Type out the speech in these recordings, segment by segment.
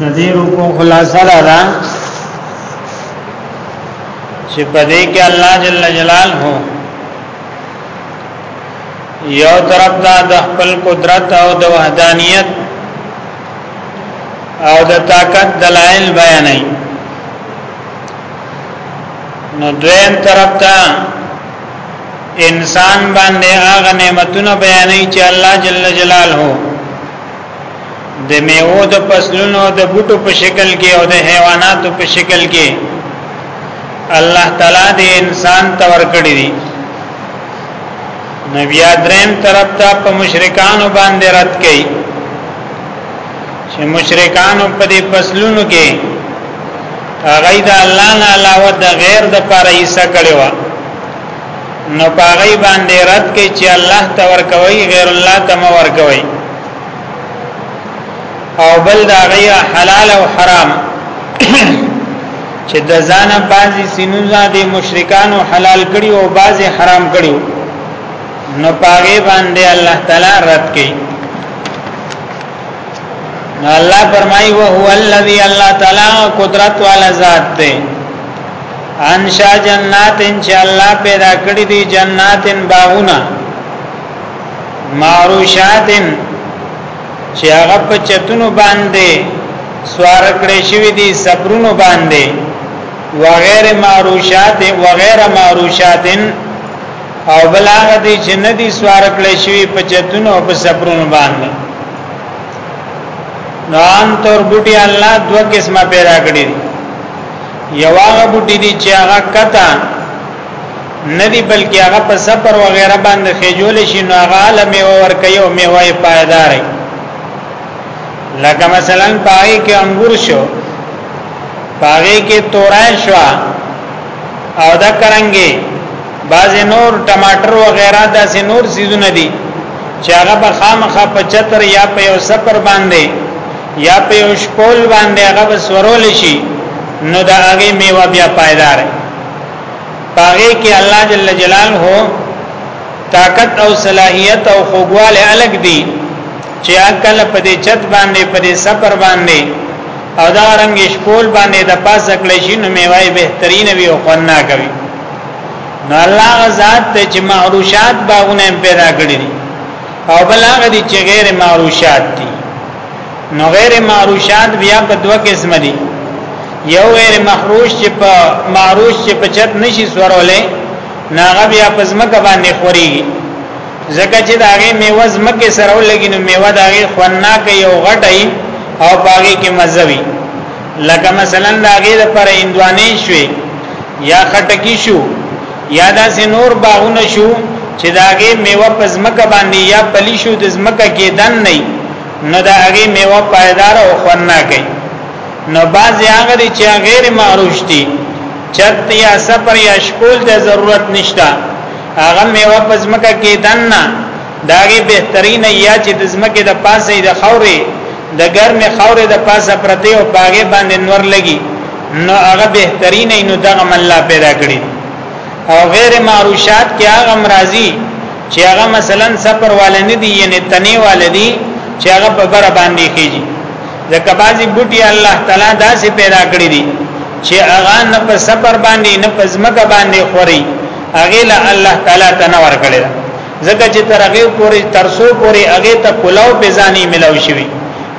د دې رکو خلاصه دا ده چې په دې کې الله جل جلاله یو طرف دا د خپل قدرت او د وحدانیت او د طاقت دلایل بیانې نو دویم طرف ته انسان باندې هغه نعمتونه بیانې چې الله جل جلاله د میوو د فصلونو د بوټو په شکل کې او د حیواناتو په شکل کې الله تعالی د انسان تور کړی دی نبی دریم طرف ته په مشرکانو باندې رد کړي چې مشرکانو په دې فصلونو کې هغه د الله نه علاوه د غیر د پاره ایسا کړي وو نو پاغي باندې رد کوي چې الله ته ورکوي غیر الله ته مو ورکوي او بل دا غي حلال او حرام چې د ځانه بعضي سينوزا د مشرکانو حلال کړي او بعضي حرام کړي نو پاغي باندې الله تعالی رد کوي نو الله فرمایي او هو الذي الله تعالی قدرت والا ذات دی انشا جنات ان شاء الله پیدا کړی دی جناتن باغونه معروشاتن چې هغه په چتونو باندې سوار کړی شوی دی صبرونو باندې وغیر معروشات وغیر معروشاتن او بلاغ دی چې ندی سوار کړی شوی په چتونو او په صبرونو باندې نو عام طور بوټي الله دوه قسمه پیدا کړی دی یو هغه بوټي دي چې هغه کته ندی بلکې هغه په سفر و غیره باندې خېجول شي نو هغه عالم ور کوي او میوه پایدار لکه مثلا پای کې انګور شو پای کې تورای شو او دا کرانګي بعض نور ټماټر و غیره داسې نور سيزونه دي چې هغه به خامخا په چتر یا په یو سفر باندې یا په یو شپول باندې هغه وسورول شي نو دا هغه میوه بیا پایدار پاره کې الله جل جلاله طاقت او صلاحیت او خوګواله الګ دي چې عقل په دې چت باندې په دې سفر باندې او دا رنگ شپول باندې د پاسه کړی شي نو میوه بهترین وي او قنا کوي نو الله غزاد ته چې معروشات باغونه پیدا کړی دي او بل هغه دي چې غیر معروشات دي نو غیر معروشات بیا په دوه قسم دي یو غیر محروش چې په معروش چې په چت نشي سورولې ناغه بیا په زمکه باندې خوري زکه چې داغه میوه زمکه سره ولګي نو میوه داغه خناکه یو غټي او باغی کې مزوي لکه مثلا دا غي د پر اندوانې شوي یا خټکی شو یا دا سنور باغونه شو چې دا غي میوه په زمکه باندې یا پلی شو د زمکه کې دن نه نو دا غي میوه پایدار او خورنا کوي نو باز هغه چې غیر معروش دي چت یا سفر یا شکول د ضرورت نشتا هغه میوه په زمکه کې دن نه داغه بهترین یا چې د زمکه د پاسه د خوري د ګرمې خاورې د پاسه پرته او پاګې باندې نور لګي نو هغه بهترین نو دغه الله پیدا کړی او غیر معروشات کې هغه مرضی چې هغه مثلا سفر والنی دي یعنی تنه والدی چې هغه په بر باندې کیږي ځکه بعضی بوټي الله تعالی داسې پیدا کړی دي چې هغه نه په سفر باندې نه په ځمکه باندې خوري هغه له الله تعالی تنور کړی ځکه چې تر هغه پورې تر سو پورې هغه ته کلاو په ځاني ملاو شوی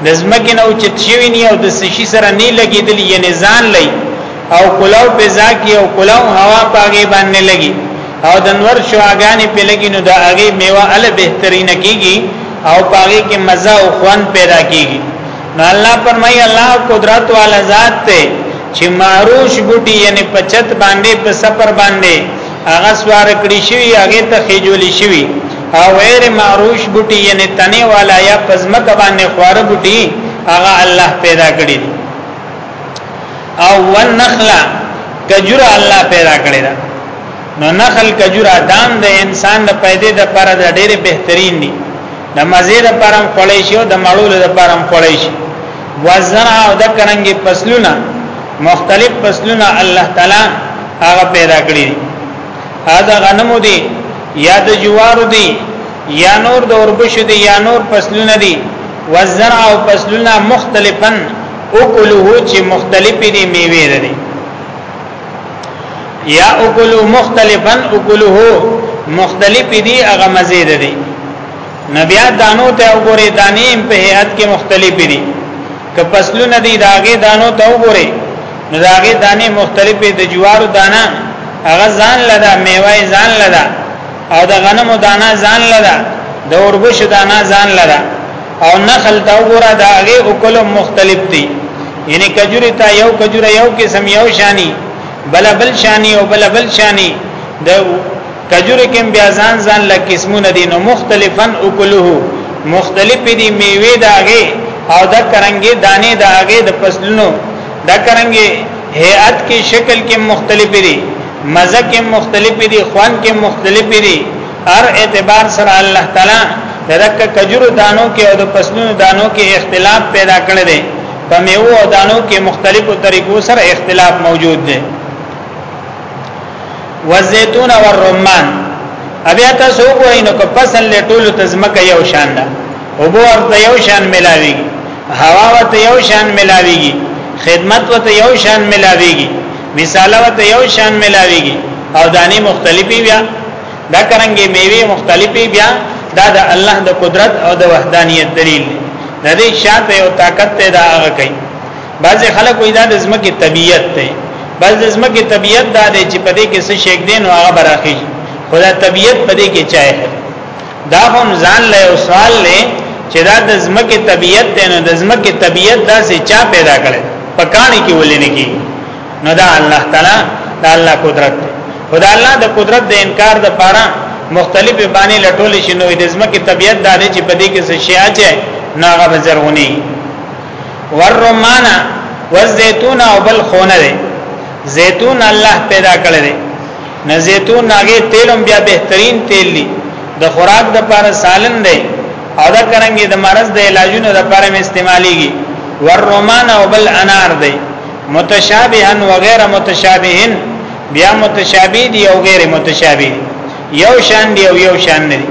د زمکه نو چې شوی نه او د سشي سره نه لګیدل یې نه ځان لای او کلاو په ځاکه او کلاو هوا پاګې باندې لګي او د نور شواګانې په لګي نو د هغه میوه ال بهترینه کیږي او پاګې کې مزه او خوان پیدا کیږي نو الله فرمای الله قدرت والا ذات ته چې معروش بوټي یعنی پچت باندې په سفر باندې هغه سوار کړی شوی هغه ته خېجول شوی او غیر معروش بوټي یعنی تنه والا یا پزمک باندې خواره بوټي هغه الله پیدا کړی دي او والنخلا کجور الله پیدا کړی دا نو نخل کجور دام د انسان د پیدې د پر د ډېر بهترین دي د مزید پرم خړې شو د مړول د پرم خړې شو وزن او د کرنګي فصلونه مختلف فصلونه الله تعالی هغه پیدا کړی هغه غنمو دي یا د جوارو دي یا نور د اوربشو دي یا نور فصلونه دي والزرع او فصلونه مختلفا اکلوه چې مختلف دي میوه لري یا اکلو مختلفا اکلوه مختلف دي هغه مزید دي نبیا دانو ته وګوره دانیم په هیئت کې مختلف دي که فصلونه دی داغه دانو ته وګوري نو داغه دانه مختلفې د جوارو دانه هغه ځان لدا میوه ځان لدا او د غنمو دانه ځان لدا د اوربش دانه ځان لدا او نخل ته وګوره داغه وکړو مختلف دي یعنی کجوری ته یو کجوره یو قسم یو شانی بل بل شانی او بل بل شانی د کجوره کې بیا ځان ځان له قسمونه دي نو مختلفا اکله مختلف دي میوه داغه او د کرنګي دانه داغه د فصلونو د کرنګي هيئت کې شکل کې مختلف دي مزه کې مختلف دي خوان کې مختلف دي هر اعتبار سره الله تعالی درک کجورو دانو کې او د فصلونو دانو کې اختلاف پیدا کړی دی په میوه او دانو کې مختلفو طریقو سره اختلاف موجود دی والزيتون والرمان بیا تاسو وګورئ نو که فصل له ټولو تزمکه یو شان ده او بو ورته یو شان ملاويږي هوا ورته یو شان ملاويږي خدمت ورته یو شان ملاويږي مثال ورته یو شان ملاويږي او دانی مختلفي بیا دا کرانګي میوه مختلفي بیا دا د الله د قدرت او د وحدانیت دلیل دی د دې شاته یو طاقت ته دا هغه کوي بعض خلک وې دا د زمکه طبيعت دی بعض د زمکه طبيعت دا دی چې په دې کې څه شیک دین او هغه براخي خدا طبيعت په دې کې چای دا هم ځان له او سوال له چې دا د زمکه طبيعت دی نو د زمکه طبيعت دا سه چا پیدا کړي په کاني کې ولې نه کی نو دا الله تعالی دا الله قدرت دی خدا الله د قدرت د انکار د پاره مختلف باندې لټول شي نو د زمکه طبيعت دا دی چې په دې کې څه شي اچي ناغه بزرونی والرمان والزيتون او بل خونه دی زيتون الله پیدا کړی دی نه زيتون ناګه تیلم بیا بهترین تیل دی د خوراک د پاره سالن دی او دا کرنګي د مرض د علاجونو د پاره م استعماليږي والرمان او بل انار دی متشابهن وغیر متشابهن بیا متشابه دی او غیر متشابه یو شان دی او یو شان نه دی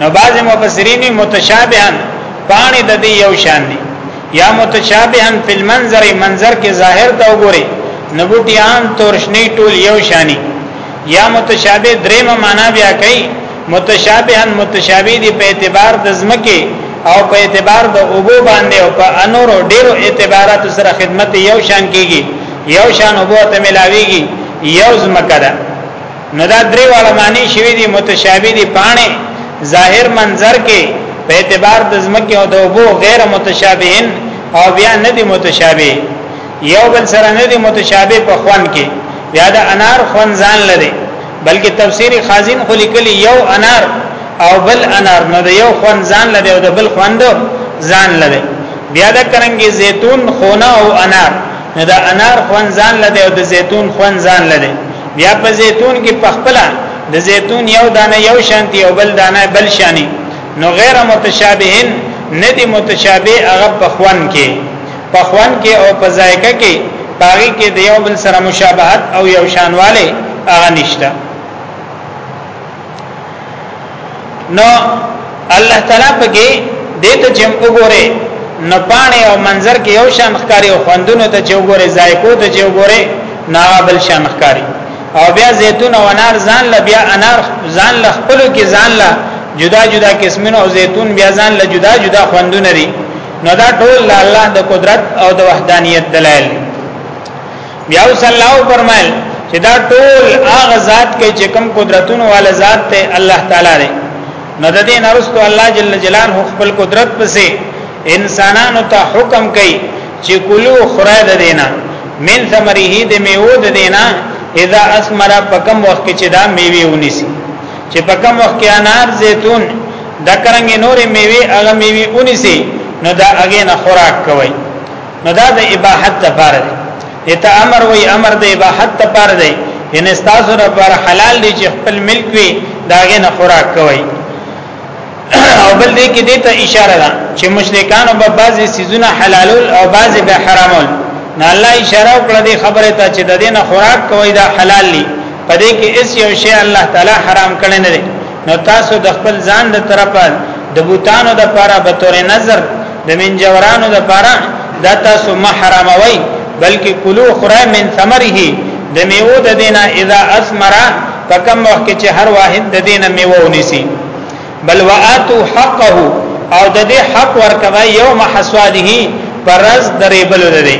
نو بعض مفسرین متشابهن پانی د دې یو شان دي یا متشابهن فی المنظر منظر کې ظاهر ته وګوري نبوټی عام تورشنی ټول یو شانی یا متشابه دریم معنا بیا کوي متشابهن متشابه دي په اعتبار د زمکه او په اعتبار د اوبو باندې او په انور ډیرو اعتبارات سره خدمت یو شان کیږي یو شان اوبو ته ملاويږي یو زمکه ده نو دا درې واړه معنی شوی دي متشابه دي پانه ظاهر منظر کې په اعتبار د زمکه او د وبو غیر متشابهن او بیا نه دي متشابه یو بل سره نه دي متشابه په خوان کې بیا د انار خوان ځان لري بلکې تفسیری خازن خو لیکلی یو انار او بل انار نو د یو خوان ځان لري او د بل خوان د ځان لري بیا د کرنګي زيتون خونه او انار نو د انار خوان ځان لري او د زيتون خوان ځان لري بیا په زیتون کې پخپل د زیتون یو دانه یو شانتی او بل دانه بل شانی نو غیر متشابهن ندی متشابه هغه پخوان کې پخوان کې او په ذایقه کې باغی کې د یو بل سره مشابهت او یو شانواله هغه نشته نو الله تعالی پکې دې ته چې وګوره نو پانه او منظر کې یو شان ښکاری او خوندونو ته چې وګوره ذایقو ته چې وګوره نه بل شان ښکاری او بیا زیتون او انار ځان ل بیا انار ځان ل خپل کې ځان ل جدا جدا قسمونه او زیتون بیا ځان ل جدا جدا خوندونه لري نو دا ټول الله د قدرت او د وحدانیت دلایل بیا صلی الله فرمایل چې دا ټول هغه ذات کې چې کوم قدرتونو والا ذات ته الله تعالی دی نو د دې نرستو الله جل جلاله خپل قدرت پسې انسانانو ته حکم کوي چې کلو خره د دینا من ثمره د میوه د دینا اذا اسمر پکم وخت کې چې دا میوه ونیسي چې پکم وخت کې انار زیتون د کرنګ نورې میوه هغه میوه ونیسي نو دا هغه نه خوراک کوي نو دا د اباحت لپاره دی اته امر وی امر د اباحت لپاره دی ان استاسو لپاره حلال دی چې خپل ملک وي داغه نه خوراک کوي او بل دې کې دې ته اشاره ده چې مشرکان به بعضي سيزونه حلالول او بعضي به حرامول نه الله اشاره وکړه دې خبره ته چې د دې نه خوراک کوي دا حلال دی پدې کې اس یو شی الله تعالی حرام کړی نه دی نو تاسو د خپل ځان د طرفه د بوتانو د پاره به تور نظر د منجورانو د پاره دا تاسو محرم وای بلکې کلو خره من ثمره د میوه د دینه اذا اسمرا فکم وخت چې هر واحد د دینه میوه ونیسی بل واتو حقه او د دې حق ورکوي یوم حسواده پرز درې بل لري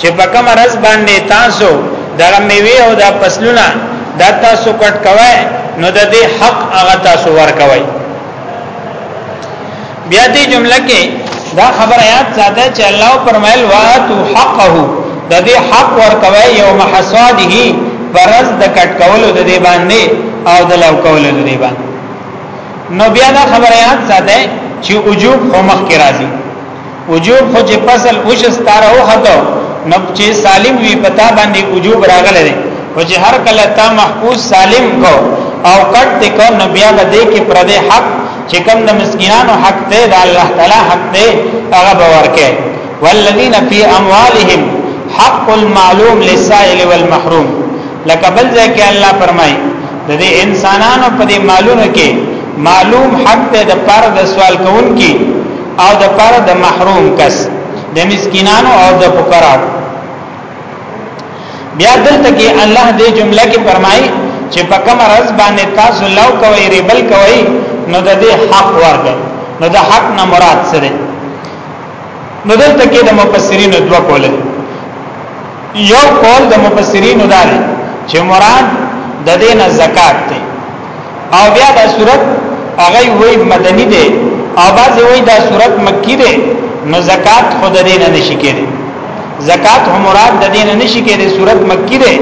چې په کوم رز باندې تاسو د میوه او د فصلونه د تاسو کټ کوي نو د دې حق هغه تاسو ورکوي بیا دې جمله کې دا خبر آیات ساته چې الله پرمایل واتو حقه د دې حق ورکوي یوم حصاده پرز د کټ کولو د دې باندې او د لو کولو د دې باندې نو بیا دا خبر آیات ساته چې وجوب خو مخ کې راځي وجوب خو چې فصل اوش ستاره او خطو نو چې سالم وی پتا باندې وجوب راغله دي او چې هر کله تا محفوظ سالم کو او کټ کو نو بیا به دې کې پر دې حق چې کوم د مسکینانو حق ته د الله تعالی حق ته هغه باور کوي والذین فی اموالهم حق المعلوم للسائل والمحروم لکه بل ځای کې الله فرمایي د دې انسانانو په دې مالونو کې معلوم حق ته د پر د سوال کوونکی او د پر د محروم کس د مسکینانو او د فقراو بیا دلته کې الله دې جمله کې فرمایي چې په کوم راز باندې تاسو لو کوي ریبل کوي نو د دې حق ورکړي نو د حق نه مراد څه دی نو دلته کې د مفسرین دوه قول یو قول د مفسرین دار چې مراد د دې نه زکات دی او بیا دا صورت هغه وی مدنی دی او باز وی دا صورت مکی دی نو زکات خود دینه نشی کېږي زکات هم مراد د دینه نشی کېږي صورت مکی دی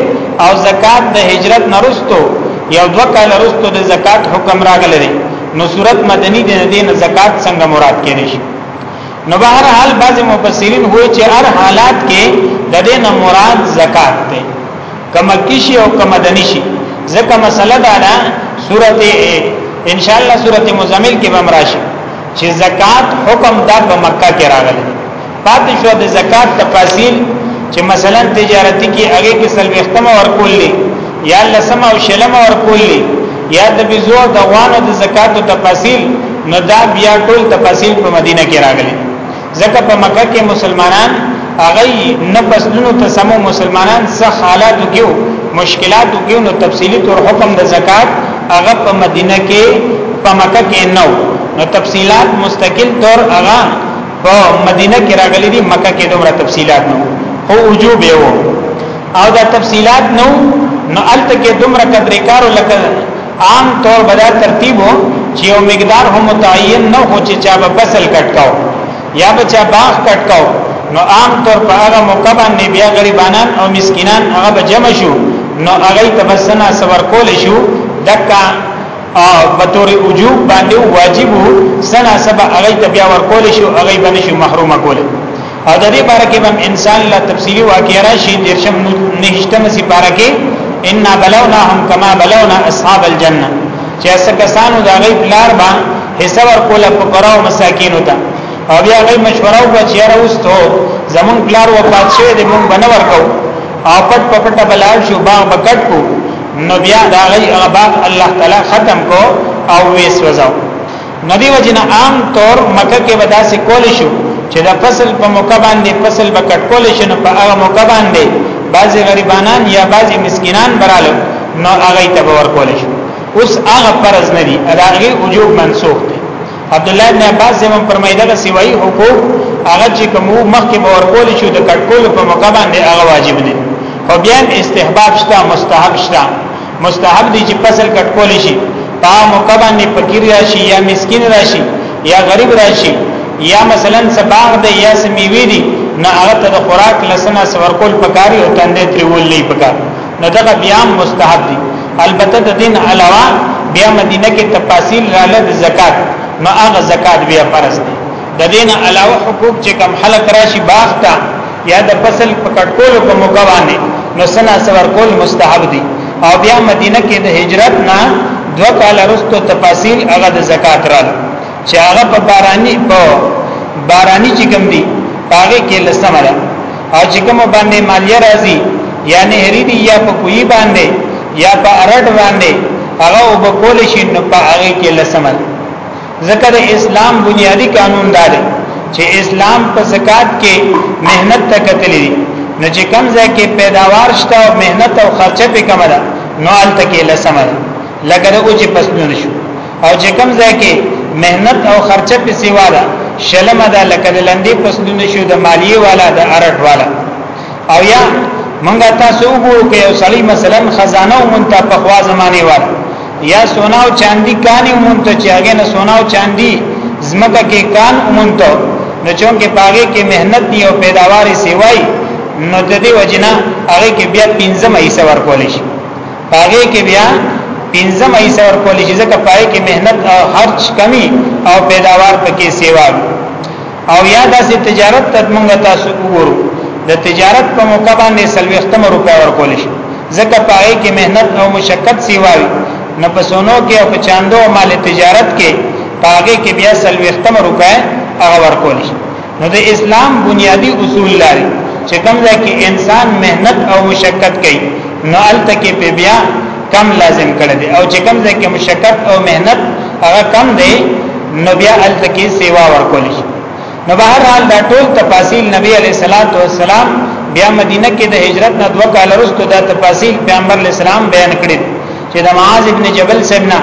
او زکات د هجرت نرستو یو دو کال رستو د زکات حکم راغلی دی نو صورت مدنی دی دینه زکات څنګه مراد کېږي شي نو بهر حال بعض مفسرین وایي چې هر حالات کې د دینه مراد زکات دی کما کیشي او کما دنیشي ځکه مسله دا ده سورته ان شاء الله سورته مزمل کې به مراشي چې زکات حکم دا په مکه کې راغلی پاتې شو د زکات تفاصیل چې مثلا تجارتی کې هغه کې سلوي ختمه ورکول دي یا لسم او شلم ورکول دي یا د بيزو د غوانو د زکات تفاصیل نو دا بیا ټول تفاصیل په مدینه کې راغلي ځکه په مکه کې مسلمانان هغه نه پسلونو ته سمو مسلمانان څه حالات کېو مشکلات کېو نو تفصیلی تور حکم د زکات هغه په مدینه کې په مکه کې نو نو تفصيلات مستقل طور هغه په مدینه کې راغلي دي مکه کې دومره تفصيلات نو خو وجوب یو او دا تفصيلات نو نو الته کې دومره قدرې کارو لکه عام طور بدا ترتیب وو چې یو مقدار هم متعین نه هو چې چا به فصل کټکاو یا به چا باغ کټکاو نو عام طور په هغه موقع باندې بیا غریبانان او مسکینان هغه به جمع شو نو هغه تبسنا صبر کول شو دکا او بطور وجوب باندې واجب سنا سبا هغه ته بیا ورکول شو هغه باندې شو محرومه کوله او د دې باره کې هم انسان لا تفصیلی واقعي راشي درشم نهشتم سي باره کې ان بلوناهم کما بلونا اصحاب الجنه چې اسه کسانو دا غي بلار با حصہ ور کوله په پراو مساکین وتا او بیا غي مشوره وکړه چې را وستو زمون بلار و پاتشه دې مون بنور کو او پټ پټه بلار شو باغ بکټ کو نو بیا دا غي هغه باغ الله تعالی ختم کو او وې سوځاو نو دی وجنه عام طور مکه کې ودا سې کول شو چې د فصل په موقع باندې فصل به کټ کول شي نو په هغه موقع باندې بعضي غریبانان یا بعضي مسکینان برالو نو هغه ته باور کول شي اوس هغه فرض نه دي اداغه وجوب منسوخ دي عبد الله بن عباس زمو فرمایدا د سیوای حقوق هغه چې کوم مخکې باور کول شي د کټ کول په موقع باندې هغه واجب دي خو بیا استحباب شته مستحب شته مستحب دي چې فصل کټ کول شي په موقع باندې فقیر راشي یا مسکین راشي یا غریب راشي یا مثلا سباغ دی یا سمیوی دی نه هغه ته د خوراک لسنه سور کول پکاري او تندې تری ولې پکار نه دا بیا مستحب دي البته د دین علاوه بیا مدینه کې تفاصیل رااله د زکات نو هغه زکات بیا فرض دي د دین علاوه حقوق چې کم خلک راشي باغ ته یا د فصل په کټکولو په موقع باندې نو سنا سور کول مستحب دي او بیا مدینه کې د هجرت نه دو کال وروسته تفاصیل هغه د زکات را چې هغه په بارانی په بارانی چې کم دي هغه کې لسمه ده او چې کوم باندې مالیه راځي یا نهری دی یا په کوی باندې یا په ارډ باندې هغه وبکول شي نو په هغه کې لسمه ده ذکر اسلام بنیادی قانون دار چې اسلام په زکات کې مهنت ته کتلې دي نو چې کم ځای کې پیداوار شته او مهنت او خرچه په کم ده نو ال تکې لسمه لکه دغه چې پسنون شو او چې کم ځای کې مهنت او خرچه په سیوا ده شلمه ده لکه د لندې پسنون شو د مالیه والا د ارټ والا او یا منګه تاسو وګورئ چې یو سړی مثلا خزانه او منته په خوا زمانه والا یا سونا او چاندی کانی مونته چې هغه نه سونا او چاندی زمکه کې کان مونته نو چونکه پاګه کې مهنت دی او پیداوار سیوای نو د دې وجنا هغه کې بیا پنځم ایسه ورکول شي پاګه کې بیا پنځم ایسه ورکول شي ځکه پای کې مهنت او خرج کمی او پیداوار پکې سیوا او یا داسې تجارت ته موږ تاسو وګورو د تجارت په موقع باندې سلوختم روپیا ورکول شي ځکه پاره کې مهنت او مشقت سیواوي نه پسونو کې او چاندو مال تجارت کې پاره کې بیا سلوختم روپیا هغه ورکول شي نو د اسلام بنیادی اصول لري چې کوم ځای کې انسان مهنت او مشقت کوي نو الته کې په بیا کم لازم کړی دی او چې کم ځای کې مشقت او مهنت هغه کم دی نو بیا الته کې سیوا ورکول شي نو به هر حال دا ټول تفاصیل نبی علی صلوات و سلام بیا مدینه کې د هجرت نه دوه کال وروسته دا تفاصیل پیغمبر اسلام بیان کړی چې د معاذ ابن جبل سیدنا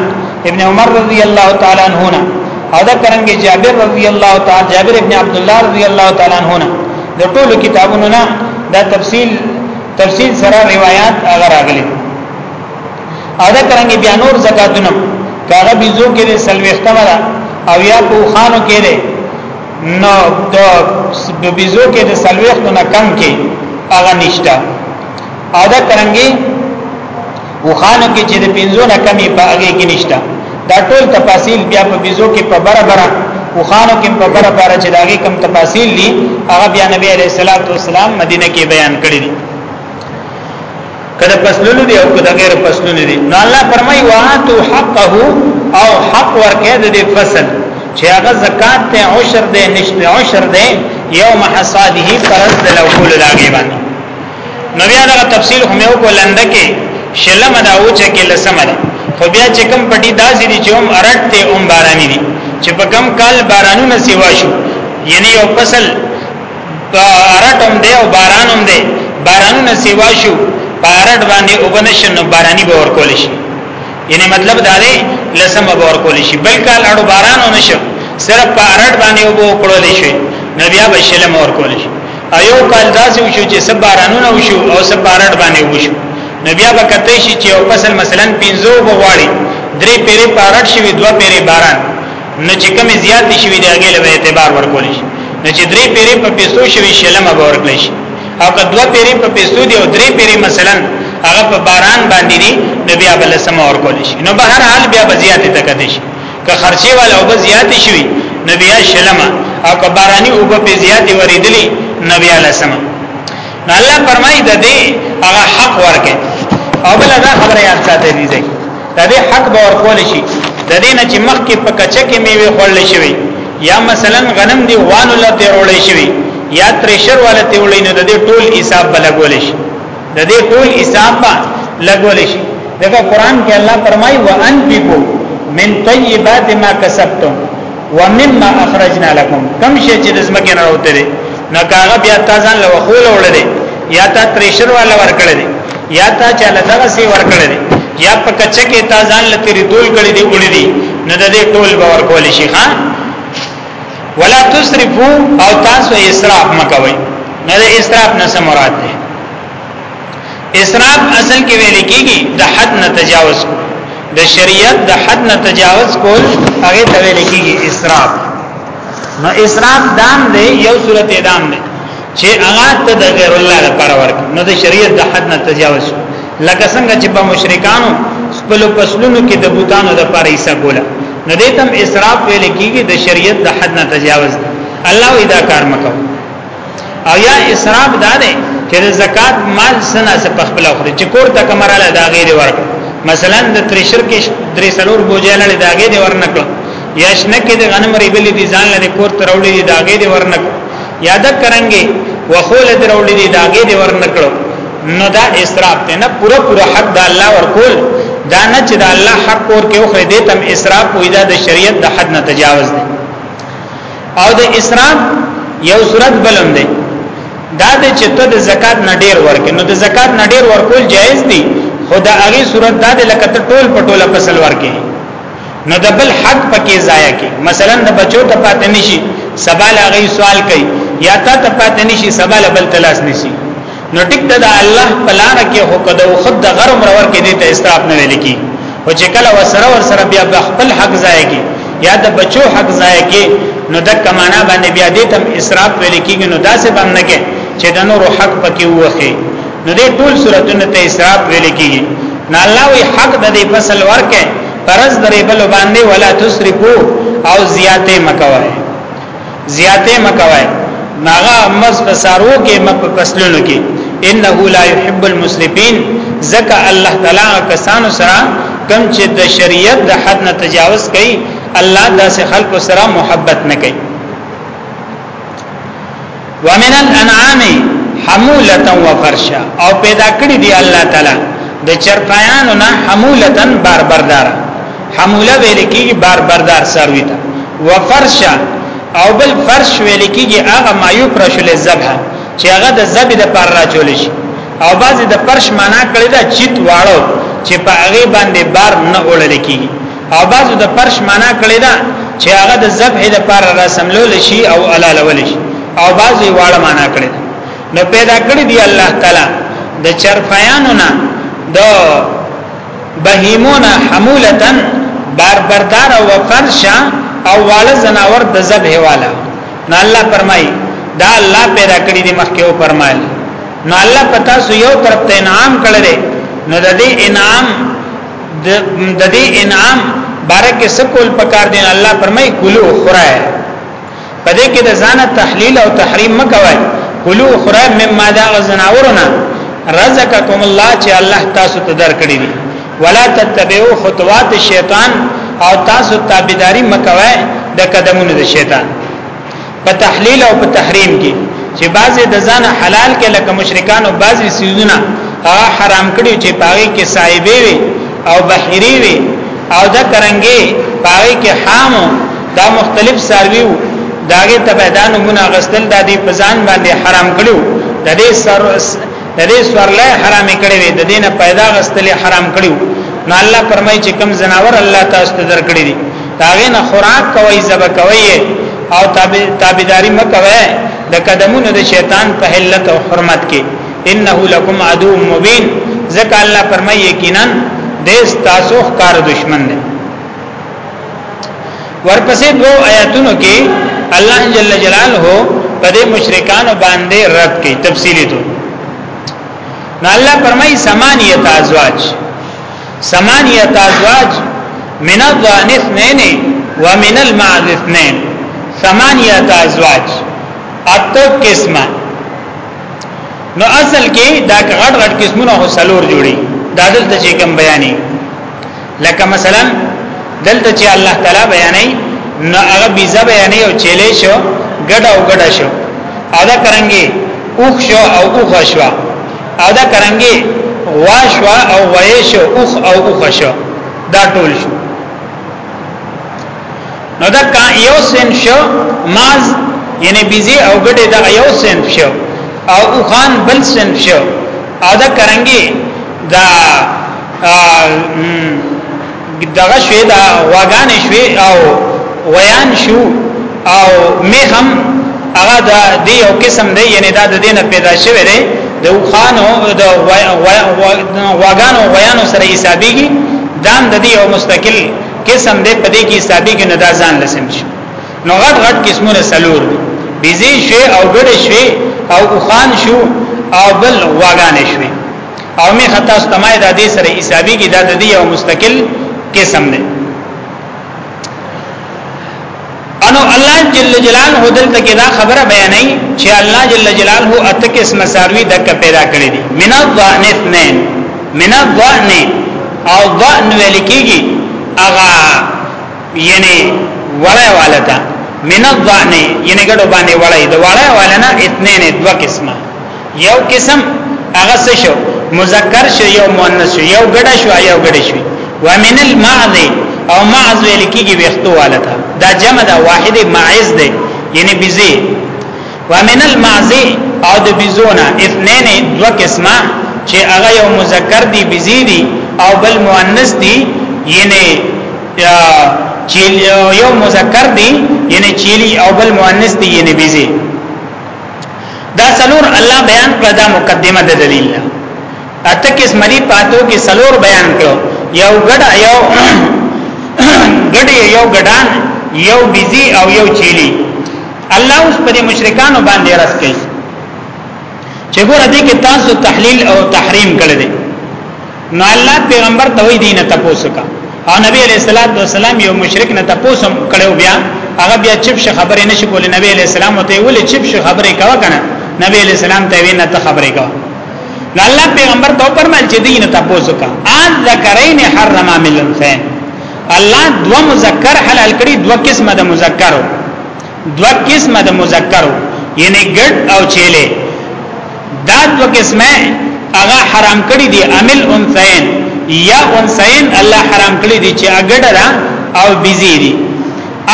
ابن عمر رضی الله تعالی عنہ نه او دا کرنګي جابر رضی الله تعالی جابر ابن عبد الله رضی الله تعالی عنہ نه د ټولو کتابونو نه دا تفصیل تفصیل سره روایت هغه راغلي او دا څنګه بیا نور زکاتونه کاغه بيزو کې د سلوختمه ده او یا په خانو کې ده نو د بيزو کې د سلوختونه کم کې هغه نشته او دا څنګه وخانو کې چې د پنځو نه کمی په هغه کې نشته دا ټول تفاصیل بیا په بيزو کې په برابره وخانو کې په برابره چې داږي کم تفاصیل دي هغه بیا نبی عليه الصلاه والسلام مدینه کې بیان کړی دي کله پسلونو دي او کله غیر پسلونو دي نو الله فرمایي واتو حقه او حق ورکه د فصل چې هغه زکات ته عشر ده نشته عشر ده یوم حصاده فرض د لوکول لاګي باندې نو بیا دا تفصیل هم یو کولند کې شلم دا او چې کې لسمه ده خو بیا چې کم پټي داسې دي چې هم ارټ ته هم باراني دي چې په کم کال بارانونه سیوا شو یعنی یو فصل ارټ هم دی او باران هم دی بارانونه سیوا شو بارټ باندې وبنشن نو باراني به ور کول شي یعنی مطلب دا دی لسمه به ور کول شي بلکې اړو باران ونه شو صرف په ارټ باندې وبو کړول شي نبي به شلم ور کول شي ایو کال داسې وشو چې سب بارانونه وشو او سب باران باندې وشو نو بیا به کته شي چې یو فصل مثلا 15 بغواړي درې پیری باران شي دوه پیری باران نو چې کمی زیات شي دی هغه له اعتبار ورکول شي نو چې درې پیری په پیسو شوي شلمه به ورکړي شي او که دوه پیری په پیسو دی او درې پیری مثلا هغه په باران باندې دی نو بیا بل سم ورکول شي نو به هر حال بیا زیات تکته شي که خرچه والا وب زیات شوی نو بیا شلمه او که بارانی وب په زیات وریدلی نو بیا لسمه نو الله فرمایي د دې هغه حق ورکه او بل دا خبره یاد ساتي دي ځکه د دې حق به ورکول شي د دې نه چې مخ کې په کچه کې میوه خورل شي یا مثلا غنم دی وانو لته رول شي یا ترشر ولته ولینو د دې ټول حساب بلګول شي د دې ټول حساب به لګول شي دغه قران کې الله فرمایي وانفقوا من طيبات ما كسبتم ومما اخرجنا لكم کم شي چې د زمکه نه راوته دي نه کاغه بیا تاسو له وخول وړلې یا تا تریشر والا ورکړل دي یا تا چاله دغه سي ورکړل دي یا په کچه کې تاسو له تیری دول کړی دي وړي دي نه د دې ټول باور کول شي ها ولا تسرفو او تاسو اسراف مکوئ نو د اسراف نه څه مراد ده اسراف اصل کې ویل کېږي د حد نه تجاوز کو د شریعت د حد نه تجاوز کول هغه ته ویل کېږي اسراف نو اسراف دام دی یو صورت دام دی چې هغه ته د غیر الله لپاره ورک نو د شریعت د حد نه تجاوز کو لکه څنګه چې په مشرکانو خپل پسلونو کې د بوتانو د پاره ایسا کوله نو دې تم اسراف ویل کیږي د شریعت د حد نه تجاوز الله ادا کار مکو او یا اسراف دا دی چې د زکات مال سنا سه په خپل خوري چې کور ته کمراله دا غیر ورک مثلا د تریشر کې درې سلور بوجاله دا غیر ورنکړه یا شنه کې د غنم ریبلې دي ځان لري کور ته راوړي دا غیر ورنکړه یاد کرانګي وخول دروړي دي دا غیر ورنکړه نو دا اسراف دی نه پورا پورا حق د الله ورکول دا نه چې د الله حق ور کې خو دې تم اسراف وې دا د شریعت د حد نه تجاوز دی او د اسراف یو صورت بلم دی دا د چې ته د زکات نه ډیر ورکې نو د زکات نه ډیر ورکول جایز دی خدا هغه صورت دا د لکه ته ټول پټوله فصل ورکې نو د بل حق پکې ضایع کې مثلا د بچو ته پاتې نشي سبا لا غي سوال کوي یا تا ته پاتې نشي سبا لا بل تلاش نشي نو ټیک ده د الله په لار کې هو کده خود د غرم رور کې دې ته اسراف نه ویل کی او چې کله وسره ور سره بیا خپل حق ځای کی یا د بچو حق ځای کی نو د کمانا باندې بیا دې تم اسراف ویل کیږي نو داسې باندې کې چې د نور حق پکې وخی نو دې ټول صورتونه ته اسراف ویل کیږي نه الله وی حق د دې فصل ورکه قرض درې بل باندې ولا تسرفو او زیاته مکوای زیاته مکوای ناغه مز په سارو کې مپ پسلونو کې انه لا يحب المسلمين زکه الله تعالی کسانو سره کم چې د شریعت د حد نه تجاوز کوي الله داسې خلق سره محبت نه کوي ومن الانعام حمولة وفرشا او پیدا کړی دی الله تعالی د چرپایانو نه حمولتن بار بردار حموله ویل کیږي بار بردار ساروی ته وفرشا او بل فرش ویل کیږي هغه ما یو فرش له ذبح چې هغه د ذبح د پر راچول شي او بعضی د فرش معنا کړی دا چیت واړو چې په هغه باندې بار نه اولل کیږي او بعضی د فرش معنا کړی دا چې هغه د ذبح د پر رسملول شي او علالول شي او بعضی واړه معنا کړی نو پیدا کړی دی الله تعالی د چرپیانو نه د بهیمونا حمولتن بار بردار او فرشا او والا زناور د ذبح والا نو الله فرمای دا الله پیدا کړی دی مخکې او فرمایل نو الله پتا سو یو طرف ته انعام کړی نو د دې انعام د دې انعام بارکه سکول پکار دین الله فرمای کلو خورای پدې کې د ځان تحلیل او تحریم مکوای کلو خراب مما دا غزناورنا رزقکم الله چې الله تاسو ته درکړي دي ولا تتبعوا خطوات الشیطان او تاسو تابعداري مکوای د قدمونو د شیطان په تحلیل او په تحریم کې چې بعضې د ځان حلال کې لکه مشرکان او بعضې سیزونه هغه حرام کړي چې پاغي کې صاحبې وي او بحری وي او د کرنګي پاغي کې حامو دا مختلف سارویو داغه تبعدان مون غستل د دې پزان باندې حرام کړو د دې سر د دې سورلې حرام کړې وي د دې نه پیدا غستلې حرام کړو نو الله فرمایي چې کم زناور الله تاسو ته درکړي دي داغه نه خوراک کوي زب کوي او تابعداري مکوي د قدمونو د شیطان په حلت او حرمت کې انه لکم عدو مبین ځکه الله فرمایي یقینا د تاسو ښکار دشمن دی ورپسې دو آیاتونو کې الله جل جلاله په دې مشرکان باندې رد کوي تفصیلی تو نو الله فرمایي سمانیت ازواج سمانیت ازواج من الضان اثنين ومن المعز اثنين ثمانیت ازواج اتو قسمه نو اصل کې دا غټ غټ قسمونه هو سلور جوړي دا دلته چې کوم بیانې لکه مثلا دلته چې الله تعالی بیانې نو هغه بيزه بیانې او چيلې شو ګډ او ګډ شو ادا کرانګي اوخ شو او اوخ شو ادا کرانګي غوا شو او غوي شو اوخ او اوخ شو دا ټول شو نو دا کا یو سن شو ماز یعنی بیزی او ګډه دا یو سن شو او اوخان بل سن شو او دا کرنګي دا دغه شوی دا واغان شوی او ویان شو او میخم هغه دا دی یو قسم دی یعنی دا د دینه پیدا شوی دی د وخانو د واغانو ویانو سره حسابيږي دام د دې یو مستقل قسم دې پدې کې حسابي کې ندا ځان لسم شي نو غټ غټ قسمونه سلور بيزي شوي او ګډ شوي او وخان شو او بل واغانه شوي او می خطا استمای د دې سره حسابي کې د دې یو مستقل قسم دی انو الله جل جلاله دلته کې دا خبره بیانې چې الله جل جلاله اته قسم ساروی د پیدا کړې دي من الضأن اثنين من الضأن او ضأن ویل کېږي اغا یعنی وړه والتا من الضأن یعنی ګډو باندې وړه د وړه والنا اثنين دوه قسمه یو قسم هغه څه شو مذکر شو یو مؤنث شو یو ګډه شو یو ګډه شو ومن المعذ او معذ ویل کیږي وختو والتا دا جمع دا واحد معز دی یعنی بزی ومن المعز او د بزونه اثنين دو قسمه چې هغه یو مذکر دی بزی دی او بل مؤنث دی یعنی یو مذکر دی یعنی چیلی او بل مؤنث دی یعنی بزی دا سلور الله بیان کړ دا مقدمه د دلیل ده اته کس مری پاتو کې سلور بیان کړو یو ګډ یو ګډ یو ګډان یو بيزي او یو چيلي الله اوس پر مشرکانو باندې رس کوي چې ګور دې کې تاسو تحلیل او تحریم کړی نو الله پیغمبر ته وی دینه تاسو کا او نبی علیہ الصلوۃ والسلام یو مشرک نه تاسو کړو بیا هغه بیا چپ ش خبرې نشي کولې نبی علیہ السلام ته ولې چپ ش خبرې کاوه کنه نبی علیہ السلام ته وینه ته خبرې کاوه نو الله پیغمبر ته پرمل چې دینه تاسو کا ان ذکرین حرم ملنثین الله دو مذکر حلال کړي دو قسمه د مذکرو دو قسمه د مذکر یعنی ګډ او چيله دا دو قسمه هغه حرام کړی دی عمل انثین یا انثین الله حرام کړی دی چې اګډ را او بيزي دي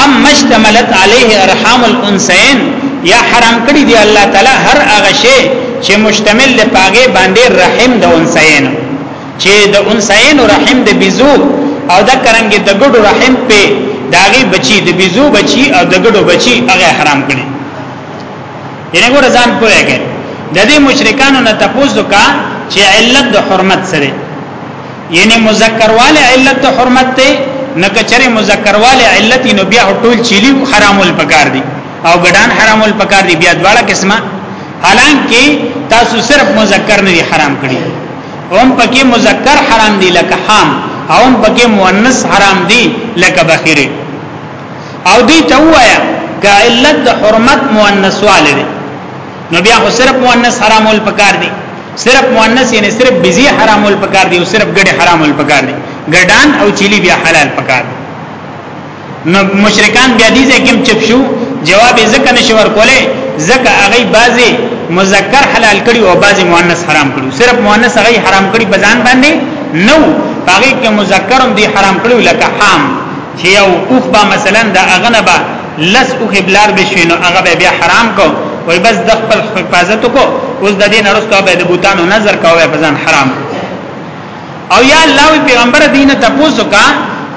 ام مشتملت عليه ارحام الانثین یا حرام کړی دی الله تعالی هر هغه شی چې مشتمل لپاره باندې رحم د انثین چې د انسین رحم د بيزو او د کرنګ د ګډو رحم په داغي بچي د بيزو بچي او د ګډو بچي هغه حرام کړي یې ګور ځان پوهیږي د دې مشرکانو نه تاسو کا چې علت د حرمت سره یعنی مذکرواله علت د حرمت ته نه کچره مذکرواله علت نو بیا ټول چيلي حرامول پکار دي او ګډان حرامول پکار دي بیا دواړه قسمه حالانکه تاسو صرف مذکر نه حرام کړی هم پکې مذکر حرام دي لکه حام او هم پکې مؤنث حرام دي لکه بخیره او دې ته وایا ک علت د حرمت مؤنث والده نو بیا خو صرف مؤنث حرام ول پکار دي صرف مؤنث یعنی صرف بزی حرام ول پکار دي او صرف ګډه حرام ول پکار دي ګډان او چيلي بیا حلال پکار دي نو مشرکان بیا دې ځکه چپ شو جواب یې ځکه نشو ورکولې ځکه هغه بعضي مذکر حلال کړي او بعضي مؤنث حرام کړي صرف مؤنث هغه حرام کړي په ځان باندې نو هغه کې مذکر هم دي حرام کړي لکه حام چې یو اوخ با مثلا د اغنه با لس اوخ بلار بشوینو هغه بیا حرام کو وای بس د خپل حفاظت کو اوس د دین ارستو به د بوتانو نظر کوي په ځان حرام کو او یا الله وی پیغمبر دین ته پوسو کا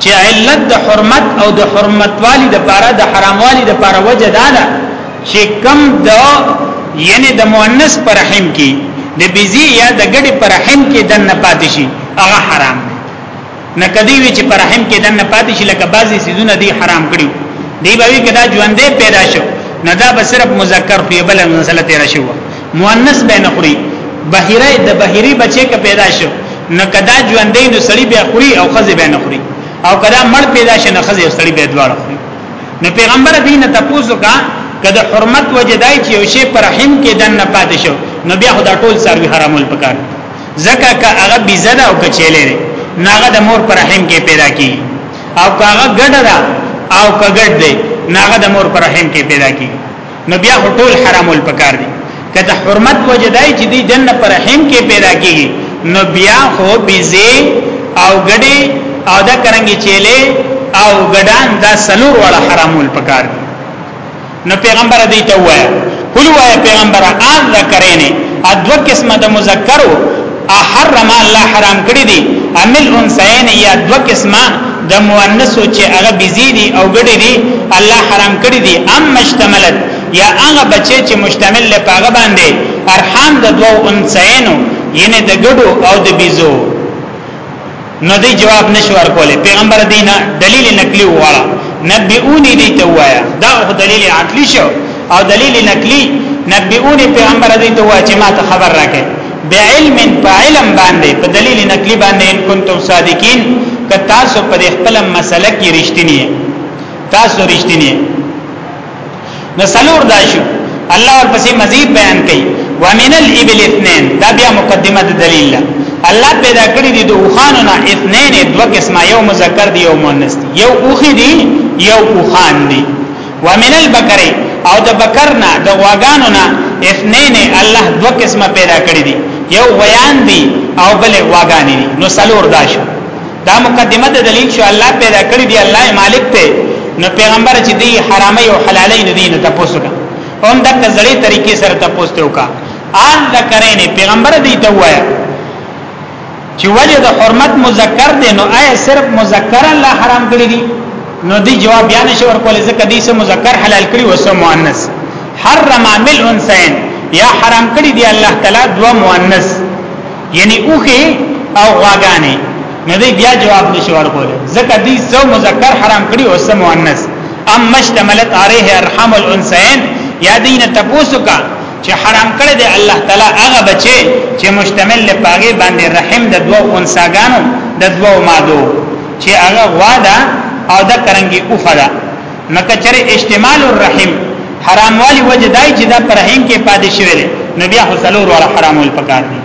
چې علت د حرمت او د حرمت والی د پاره د حرام والی د پاره وجه دا ده چې کم د یعنی د مؤنث پر رحم کې د بیزی یا د ګډي پر رحم کې د نه پاتې شي هغه حرام دی نه کدی وی چې پر رحم کې د نه پاتې شي لکه بعضی سيزونه دی حرام کړی دی به وی کدا ژوندې پیدا شو نه دا به صرف مذکر خو بل مسله تیر شوه مؤنث به نه خوري بهيره د بهيري بچي که پیدا شو نه کدا ژوندې نو سړی به خوري او خزه به نه خوري او کدا مړ پیدا شي نه خزه او سړی به دواړه خوري نو پیغمبر دین ته پوسو کا کدا حرمت وجدای چې یو شی پر رحم کې دن نه پاتې شو نو بیا خدا ټول سروي حرامول پکار زکه کا هغه بيزدا او کچېلې ناغه د مور پر رحم کې پیدا کی او کاغه ګډه او کګډ دی ناغه د مور پر رحم کې پیدا کی نو بیا ټول حرام الپکار دي کته حرمت وجدای چې دی جنت پر رحم کې پیدا کیږي نو بیا خو بيزي او ګډي او دا کرنګي چيله او ګډان دا سلور ولا حرام الپکار دي نو پیغمبر دی ته وایا کول وایا پیغمبر اذ ذکرینه ادو قسمه د مذکرو احرم الله حرام کړی دي عمل انسین یا دو قسمه د مؤنث چې هغه بزیدي او ګډي دي الله حرام کړی دي ام مشتملت یا هغه بچي چې مشتمل له پاغه باندې ارحام د دوو انسینو یعنی د ګډو او د بيزو نو دی جواب نشو ورکولی پیغمبر دینا دلیل نقلی وواړه نبئونی دی ته وایا دا خو دلیل عقلی شو او دلیل نقلی نبئونی پیغمبر دی ته وایا چې ما ته خبر راکې بعلم فعلم باندې په دلیل نقلی باندې ان کنتم صادقین که تاسو په خپل مسله کې رښتینی تاسو رښتینی نو سلور داشو الله ورپسې مزید بیان کوي ومن الابل اثنين دا بیا مقدمه د دلیل ده الله پیدا کړی دي د اوخانو نه اثنين دو قسمه یو مذکر دی یو مؤنث دی یو اوخی دی یو اوخان دی ومن البقر او د بکر نه د غواګانو نه اثنين الله دو قسمه پیدا کړی دي یو غیان دی او بل غواګانی دي نو سلور داشو دا مقدمه د دلیل شو الله پیدا کړی دی الله مالک ته نو پیغمبر چې دی حرامه او حلالې نه دین ته پوسوګه هم د کزړې طریقې سره ته پوسټ وکا آن ذکرین پیغمبر دی ته وایا چې وجه د حرمت مذکر دی نو آیا صرف مذکر الله حرام کړی دی نو دی جواب بیان شو ورکول ځکه دی سه مذکر حلال کړی وسه مؤنث حرم مل انسان یا حرام کړی دی الله تعالی دو مؤنث یعنی اوخه او غواګانې نو دی بیا جواب نشي ورکول ځکه دی زو مذکر حرام کړی او سم مؤنث ام مشتملت علیه ارحم الانثیین یا دینه تپوسو کا چې حرام کړی دی الله تعالی هغه بچي چې مشتمل لپاره باندې رحم د دوو انساګانو د دوو مادو چې هغه غوا ده او د کرنګي اوفه ده نو کچره اشتمال الرحم حرام والی وجه دای چې دا پر رحم کې پاتې شوی دی نو بیا خو سلور ولا حرام ول پکار دی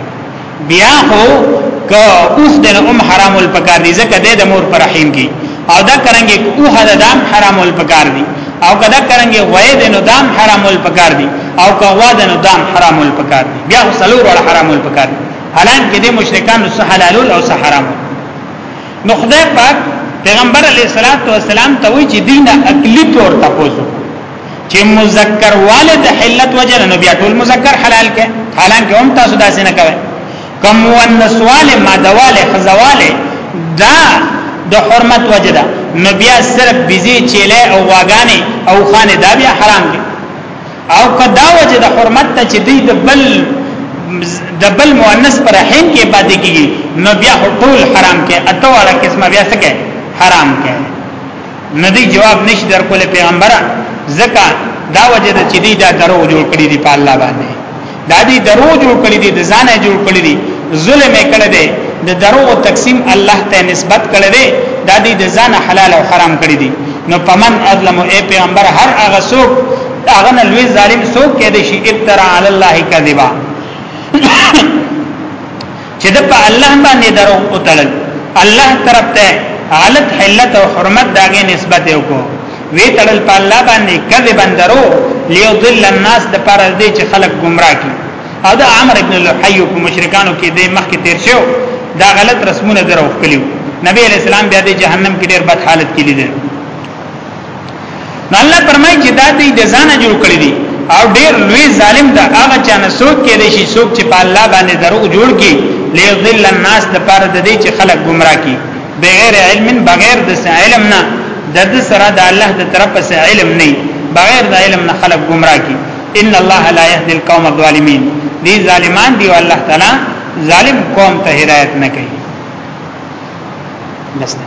بیا خو که اوس د ام حرام ول پکار دی ځکه د مور پر رحم کې او دا کرانګي او هدا دام حرام ول پکار دی او کدا کرانګي غوې د نو دام حرام ول پکار دی او که وا د نو دام حرام ول پکار دی بیا خو سلور ولا حرام ول پکار دی حالان کې د مشرکان سه حلال او سه حرام نو خدای پاک پیغمبر علی صلوات و سلام ته وی چې دینه عقلی طور تاسو چې مذکر والد حلت وجه نه بیا ټول مذکر حلال کې حالانکه هم تاسو داسې نه کوي کم ونسواله مادواله خزواله دا د حرمت وجه ده نو بیا صرف بيزي چيله او واغانه او خانه دا بیا حرام دي او کدا وجه د حرمت ته چې دی د بل د بل مؤنث پر رحم کې پاتې کیږي نو بیا ټول حرام کې اته والا قسمه بیا څه کې حرام کې ندی جواب نش در کول پیغمبره زکه دا وجه د چې دی دا درو جوړ کړی دی په الله باندې دا دي درو جوړ کړی دي د ځانه جوړ کړی دي ظلم کړی دی د درو تقسیم الله ته نسبت کړی دی دا دي د ځانه حلال او حرام کړی دي نو پمن اظلم اے پیغمبر هر هغه څوک هغه نه لوی ظالم څوک کې دي شي ابترا علی الله کذبا چې د په الله باندې درو او تړل الله طرف ته علت حلت او حرمت داګه نسبت یو کو وی تړل په الله باندې کذب اندرو ليضل الناس د پر دې چې خلک گمراه کی او دا عمر ابن لحی کو مشرکانو کې د مخ کې تیر شو دا غلط رسمونه درو کلیو نبی علیہ السلام بیا د جهنم کې ډېر بد حالت کې لیدل نو الله فرمایي چې دا دې د ځانه جوړ کړی دي او ډیر لوی ظالم دا هغه چا نه سوچ کې دي چې څوک چې په الله باندې دروغ جوړ کی ليضل الناس د پاره د دې چې خلک گمراه کی بغیر علم بغیر د علم نه د دې سره د الله د طرف څخه علم نه بغیر د علم نه خلق گمراه کی ان الله لا يهدي القوم الظالمين دي ظالمان دي الله تعالی ظالم قوم ته هدایت نه کوي بس ده.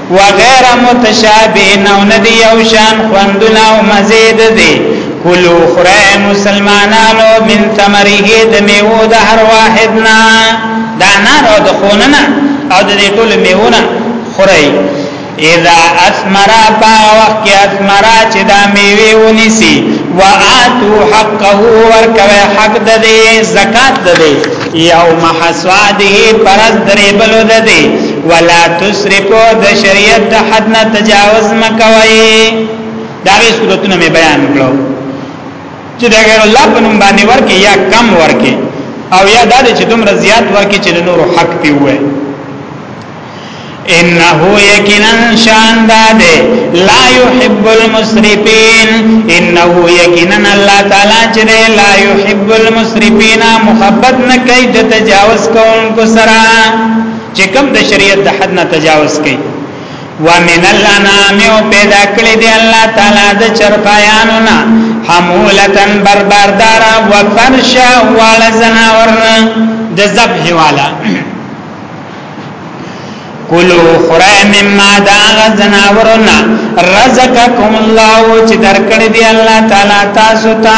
وغیر متشابهن او ندی او شان خوندنا او مزید دی کلو خره مسلمانانو من ثمره د میوه د هر واحدنا دا نار او د خوننا او د دې ټول میونه خوري اذا اسمرا با وقت اسمرا چې دا میوه ونیسی واتو حقه ورکوي حق د دې زکات د دې یوم حسواده پرز دریبلو دده ولا تسرفو د شریعت د حد نه تجاوز مکوي دا غي صورتونه مې بیان کړو چې دا غیر الله په نوم باندې ورکه یا کم ورکه او یا دا چې دومره زیات ورکه چې نور حق پیوه انه یقینا شان داده لا يحب المسرفين انه یقینا الله تعالی چې لا يحب المسرفين محبت نه کوي د تجاوز کوونکو سره چې کوم د شریعت د حد نه تجاوز کوي ومن الانام او پیدا کړی دی الله تعالی د چرپایانو نه حمولتن بربردار و فرشا وال زناور د ذبح والا کلو خورای مما دا غزناورنا رزقکم الله چې درکړې دی الله تعالی تاسو ته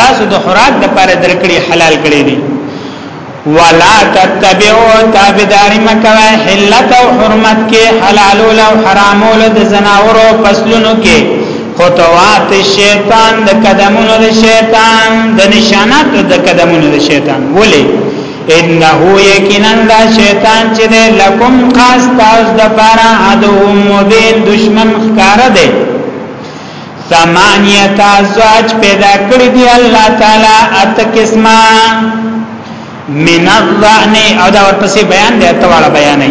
تاسو د خوراک د پاره درکړي حلال کړی دی ولا تتبعوا تابعداري مکوه حلت او حرمت کې حلال او حرام او د زناورو فصلونو کې خطوات شیطان د قدمونو د شیطان د نشانات د قدمونو د شیطان ولې انه یقینا دا شیطان چې ده لکم خاص تاسو د پاره عدو مبین دشمن ښکار ده ثمانیت ازواج پیدا کړی دی الله تعالی ات قسمه من الظن او دا ورپسې بیان دی اتواله بیانې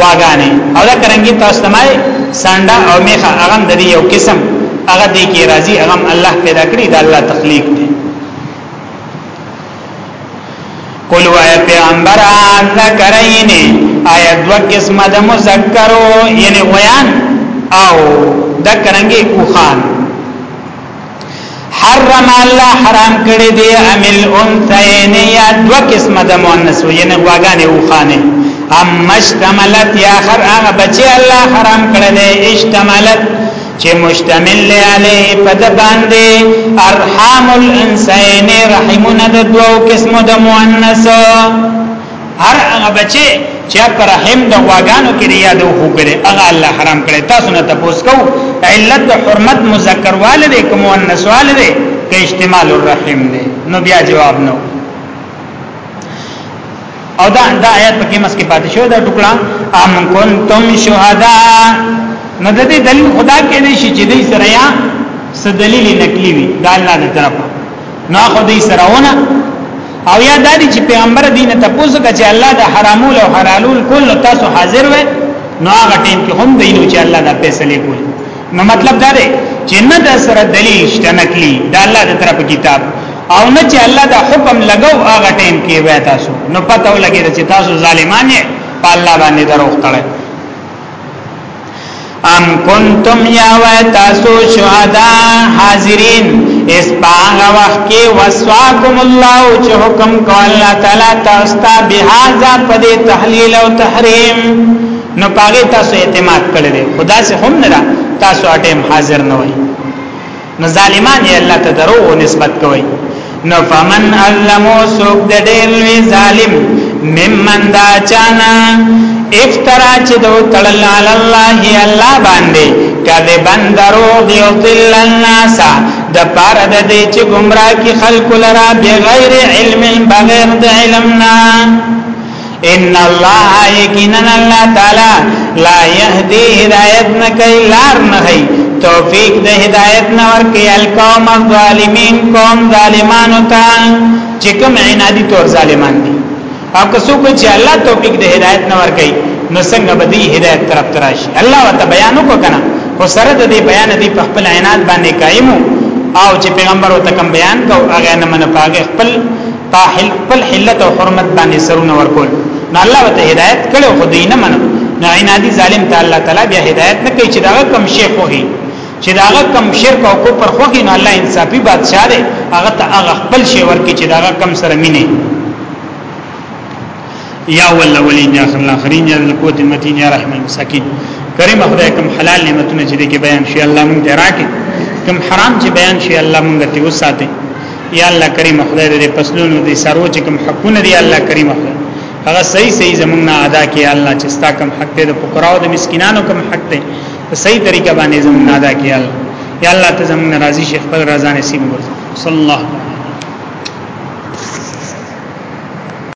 واغانې او دا کرنګي تاسو تمای سانډا او میخه هغه د یو قسم هغه دې کې راضي هغه الله پیدا کړی دا الله تخلیق دی قل وای پیغمبر ذکرین آیا دو قسم د مذکرو یعنی غیان او د کرنګي اوخان حرم الله حرام کړی دی عمل انثین یا دو قسم د مؤنث یعنی غواګانې او خانه اما اشتملت یا خر هغه بچی الله حرام کړی دی اشتملت چې مشتمل له علی په د باندې ارحام الانسان رحمونه د دوو قسمو د مؤنث هر هغه بچي چې پر رحم د واغانو کې لري یادو خو کړي هغه الله حرام کړي تاسو نه تاسو کو علت د حرمت مذکر والده کوم مؤنث والده کې استعمال الرحم دی نو بیا جواب نو او دا دا آیات پکې مس کې پاتې شو دا ټکړه ام کنتم شهدا نو د دې دلیل خدا کې دی چې دې سره یا څه دلیل نکلی وي دا الله دې طرفه نو خو دې سره ونه او یا دا دي چې پیغمبر دین ته پوسو چې الله د حرامو او حلالول کول نو تاسو حاضر وې نو هغه ټیم کې هم دینو چې الله دا فیصله کوي نو مطلب دا دی چې نه د سره دلیل شته نکلی دا الله د طرف کتاب او نه چې الله دا حکم لګاو هغه ټیم کې وې تاسو نو پته ولګی چې تاسو ظالمان یې په الله باندې دروغ تړئ ام کنتم یا و تاسو شهدا حاضرین اس پاغ وخت کې وسواکم الله چې حکم کو الله تعالی تاسو ته بهذا پدې تحلیل او تحریم نو پاغه تاسو اعتماد کړل خدا سے هم نه تاسو اټیم حاضر نه وای نو ظالمان یې الله ته درو نسبت کوي نو فمن علمو سوک د ډېر لوی ظالم ممن دا چانا افترا چې دو تړل علی الله الله باندې کله بندرو دی او تل الناس د پار د دې چې گمراه کی خلق لرا بغیر علم بغیر د علمنا ان الله یقینا الله تعالی لا يهدي هدایت نه کوي لار نه کوي توفیق د هدایت نه ورکي القوم الظالمین قوم ظالمانو ته چې کوم عنادي تور ظالمان دي او که څوک چې الله توفیق د هدایت نه ورکي نو څنګه به دی هدایت طرف تراشي الله وت بیان وکړه خو سره د دې بیان دی په خپل عناد باندې قائم او چې پیغمبر وت کوم بیان کو هغه نه من پاګه خپل په حل خپل حلت او حرمت باندې سرونه ورکول نو الله وته هدایت کړو خو دوی نه منو نو عنادي ظالم ته الله تعالی بیا هدایت نه کوي چې دا کم شي خوږي چې دا کم شرک او کفر خوږي نو الله انصافي بادشاہ دی هغه ته هغه خپل شي ورکي چې دا کم سره مينه یا الاولین یا الاخرین یا القوت المتین یا رحم المساکین کریم خدای کوم حلال نعمتونه چې دې بیان شي الله مونږ ته راکې کوم حرام چې بیان شي الله مونږ ته وساتي یا الله کریم خدای دې پسلونو دې سرو چې کوم حقونه دې الله کریم خدای هغه صحیح صحیح زمونږ نه ادا کړي الله چې ستا کوم حق دې د فقراو د مسکینانو کوم حق دې په صحیح طریقه باندې زمونږ نه ادا کړي الله یا الله ته زمونږ راضي شیخ خپل رضا نصیب وکړي صلی الله علیه